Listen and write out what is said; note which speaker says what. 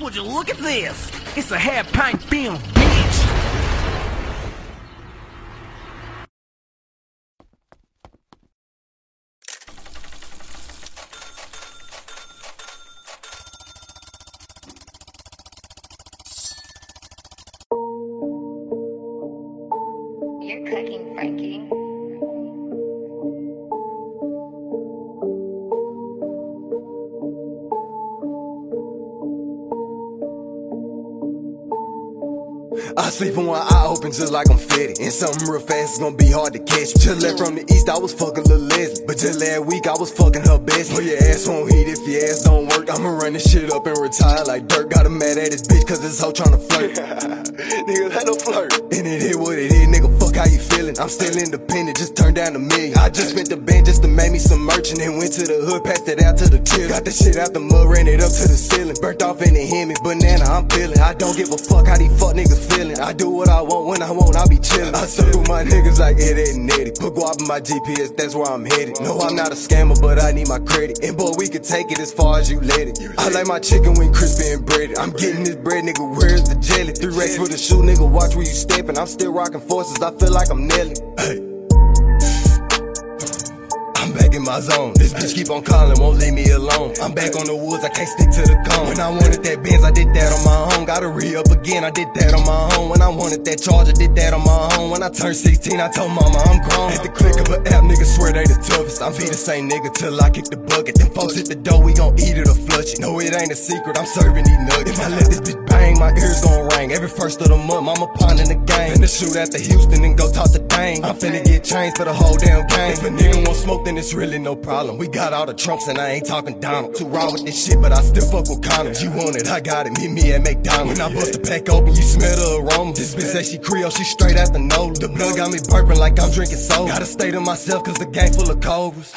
Speaker 1: Would you look at this? It's a half pint film, bitch!
Speaker 2: You're cooking, Frankie.
Speaker 3: I sleep with one eye open just like I'm fitted. And something real fast is gonna be hard to catch. Just left from the east, I was fucking Lil Leslie. But just last week, I was fucking her best. Put your ass won't heat if your ass don't work. I'ma run this shit up and retire like dirt. Got him mad at this bitch cause this hoe tryna flirt. nigga, let her flirt. And it is what it is, nigga. Fuck how you feeling. I'm still independent, just turned down a million. I just spent the band just to make me some merch and then went to the hood, passed it out to the chill. Got the shit out the mud, ran it up to the ceiling. Burnt off in the Hemi, banana, I'm feeling. I don't give a fuck how these fuck niggas feeling. I do what I want when I want, I be chillin'. I circle my niggas like it ain't Eddie. Put guap in my GPS, that's where I'm headed. No, I'm not a scammer, but I need my credit. And boy, we can take it as far as you let it. I like my chicken wing crispy and breaded. I'm getting this bread, nigga, where's the jelly? Three racks for the shoe, nigga, watch where you steppin'. I'm still rocking forces, I feel like I'm Nelly. Hey. I'm back in my zone. This bitch keep on calling, won't leave me alone. I'm back on the woods, I can't stick to the cone. When I wanted that Benz, I did that on my own. Gotta re up again, I did that on my own. When I wanted that charge, I did that on my own. When I turned 16, I told mama I'm grown. At the click of an app, niggas swear they the toughest. I'm be the same nigga till I kick the bucket. Them folks hit the door, we gon' eat it or flush it. No, it ain't a secret, I'm serving these nuggets. If I let this bitch my ears gon' ring. Every first of the month, mama ponding the game. Finna shoot at the Houston and go talk to Dane. I'm finna get changed for the whole damn game. If a nigga won't smoke, then it's really no problem. We got all the trunks and I ain't talking Donald. Too raw with this shit, but I still fuck with condoms. You want it, I got it. Meet me at McDonald's. When I bust the pack open, you smell the aroma. This bitch say she Creole, she straight out the nose. The blood got me burping like I'm drinking soda. Gotta stay to myself cause the gang full of cobras.